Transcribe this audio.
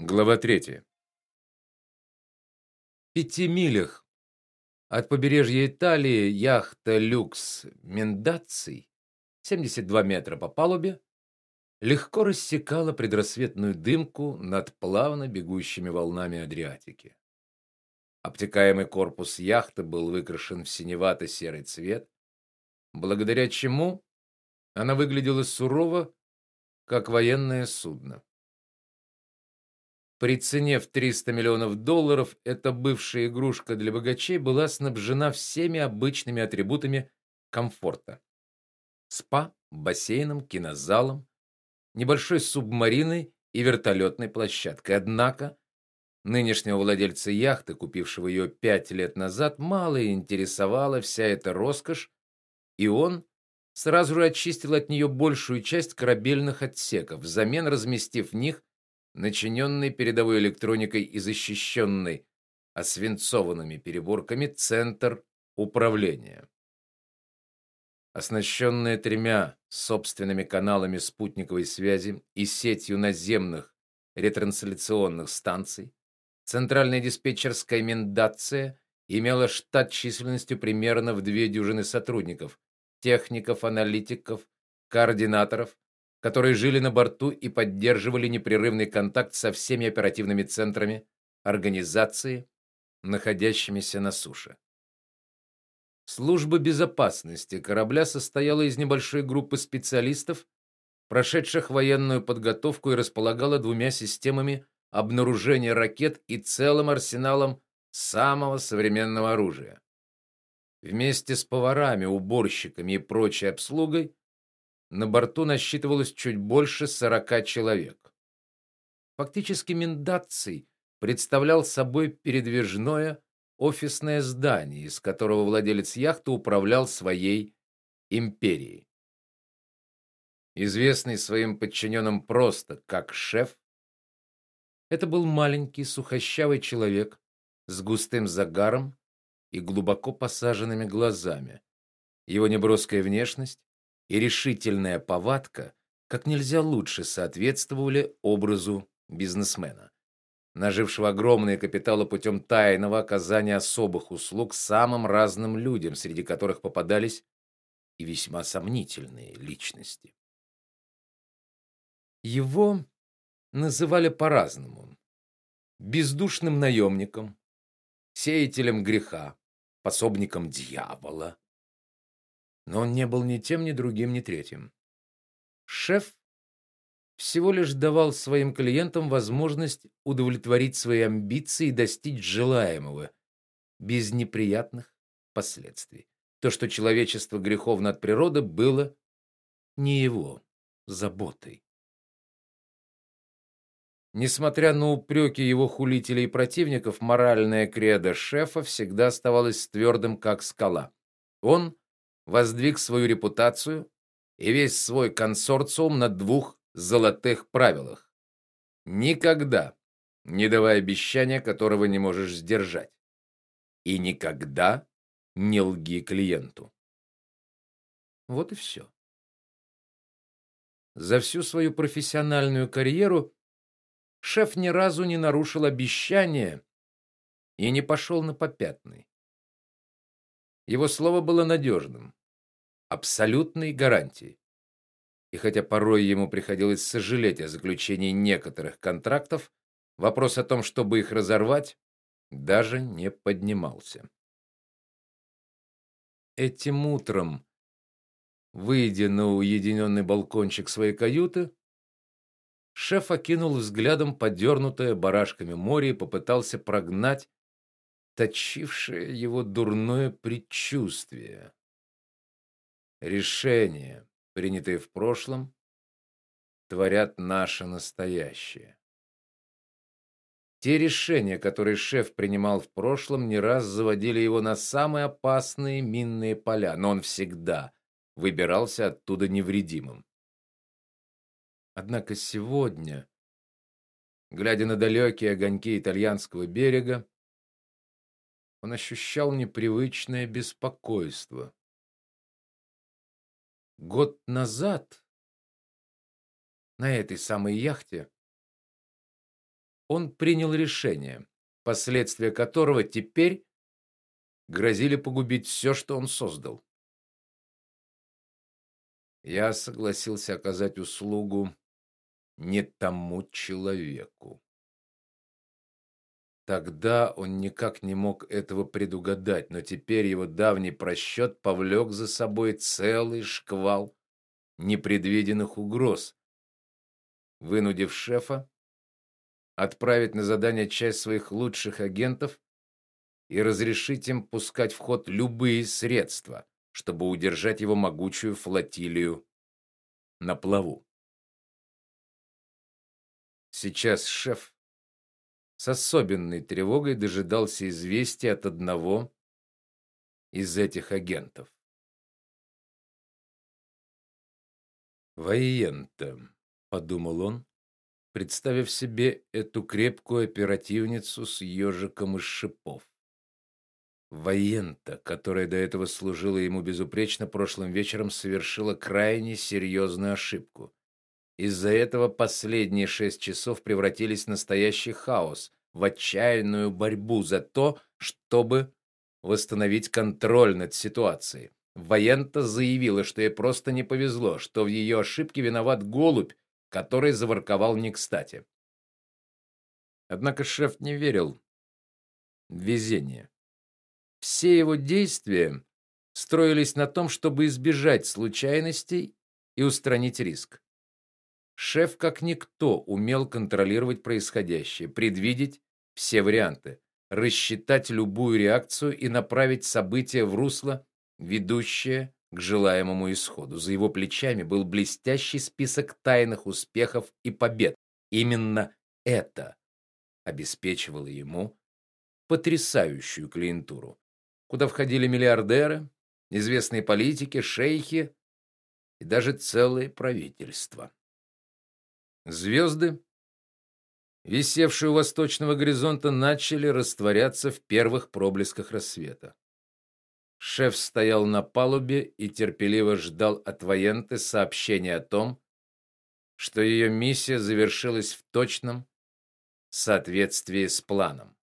Глава 3. В пяти милях от побережья Италии яхта Люкс Мендаций, 72 метра по палубе, легко рассекала предрассветную дымку над плавно бегущими волнами Адриатики. Обтекаемый корпус яхты был выкрашен в синевато-серый цвет, благодаря чему она выглядела сурово, как военное судно. При цене в 300 миллионов долларов эта бывшая игрушка для богачей была снабжена всеми обычными атрибутами комфорта: спа, бассейном, кинозалом, небольшой субмариной и вертолетной площадкой. Однако нынешнего владельца яхты, купившего ее пять лет назад, мало интересовала вся эта роскошь, и он сразу же очистил от нее большую часть корабельных отсеков, взамен разместив в них начиненный передовой электроникой и защищенный освинцованными переборками центр управления. Оснащенная тремя собственными каналами спутниковой связи и сетью наземных ретрансляционных станций, центральная диспетчерская мендация имела штат численностью примерно в две дюжины сотрудников, техников, аналитиков, координаторов, которые жили на борту и поддерживали непрерывный контакт со всеми оперативными центрами организации, находящимися на суше. Служба безопасности корабля состояла из небольшой группы специалистов, прошедших военную подготовку и располагала двумя системами обнаружения ракет и целым арсеналом самого современного оружия. Вместе с поварами, уборщиками и прочей обслугой на борту насчитывалось чуть больше сорока человек. Фактически Миндаций представлял собой передвижное офисное здание, из которого владелец яхты управлял своей империей. Известный своим подчиненным просто как шеф, это был маленький сухощавый человек с густым загаром и глубоко посаженными глазами. Его неброская внешность и решительная повадка как нельзя лучше соответствовали образу бизнесмена, нажившего огромные капиталы путем тайного оказания особых услуг самым разным людям, среди которых попадались и весьма сомнительные личности. Его называли по-разному: бездушным наемником, сеятелем греха, пособником дьявола, но он не был ни тем, ни другим, ни третьим. Шеф всего лишь давал своим клиентам возможность удовлетворить свои амбиции и достичь желаемого без неприятных последствий. То, что человечество греховно от природы, было не его заботой. Несмотря на упреки его хулителей и противников, моральная кредо шефа всегда оставалась твердым, как скала. Он воздвиг свою репутацию и весь свой консорциум на двух золотых правилах: никогда не давай обещания, которого не можешь сдержать, и никогда не лги клиенту. Вот и все. За всю свою профессиональную карьеру шеф ни разу не нарушил обещания и не пошел на попятный. Его слово было надежным абсолютной гарантией. И хотя порой ему приходилось сожалеть о заключении некоторых контрактов, вопрос о том, чтобы их разорвать, даже не поднимался. Этим утром, выйдя на уединенный балкончик своей каюты, шеф окинул взглядом подернутое барашками море и попытался прогнать точившее его дурное предчувствие. Решения, принятые в прошлом, творят наше настоящее. Те решения, которые шеф принимал в прошлом, не раз заводили его на самые опасные минные поля, но он всегда выбирался оттуда невредимым. Однако сегодня, глядя на далекие огоньки итальянского берега, он ощущал непривычное беспокойство. Год назад на этой самой яхте он принял решение, последствия которого теперь грозили погубить все, что он создал. Я согласился оказать услугу не тому человеку. Тогда он никак не мог этого предугадать, но теперь его давний просчет повлек за собой целый шквал непредвиденных угроз, вынудив шефа отправить на задание часть своих лучших агентов и разрешить им пускать в ход любые средства, чтобы удержать его могучую флотилию на плаву. Сейчас шеф с особенной тревогой дожидался известия от одного из этих агентов. Воента, подумал он, представив себе эту крепкую оперативницу с ежиком из шипов. Воента, которая до этого служила ему безупречно прошлым вечером, совершила крайне серьезную ошибку. Из-за этого последние шесть часов превратились в настоящий хаос, в отчаянную борьбу за то, чтобы восстановить контроль над ситуацией. Воента заявила, что ей просто не повезло, что в ее ошибке виноват голубь, который заворковал не кстати. Однако шеф не верил в везение. Все его действия строились на том, чтобы избежать случайностей и устранить риск. Шеф как никто умел контролировать происходящее, предвидеть все варианты, рассчитать любую реакцию и направить события в русло, ведущее к желаемому исходу. За его плечами был блестящий список тайных успехов и побед. Именно это обеспечивало ему потрясающую клиентуру куда входили миллиардеры, известные политики, шейхи и даже целые правительства. Звезды, висевшие у восточного горизонта, начали растворяться в первых проблесках рассвета. Шеф стоял на палубе и терпеливо ждал от военты сообщения о том, что ее миссия завершилась в точном соответствии с планом.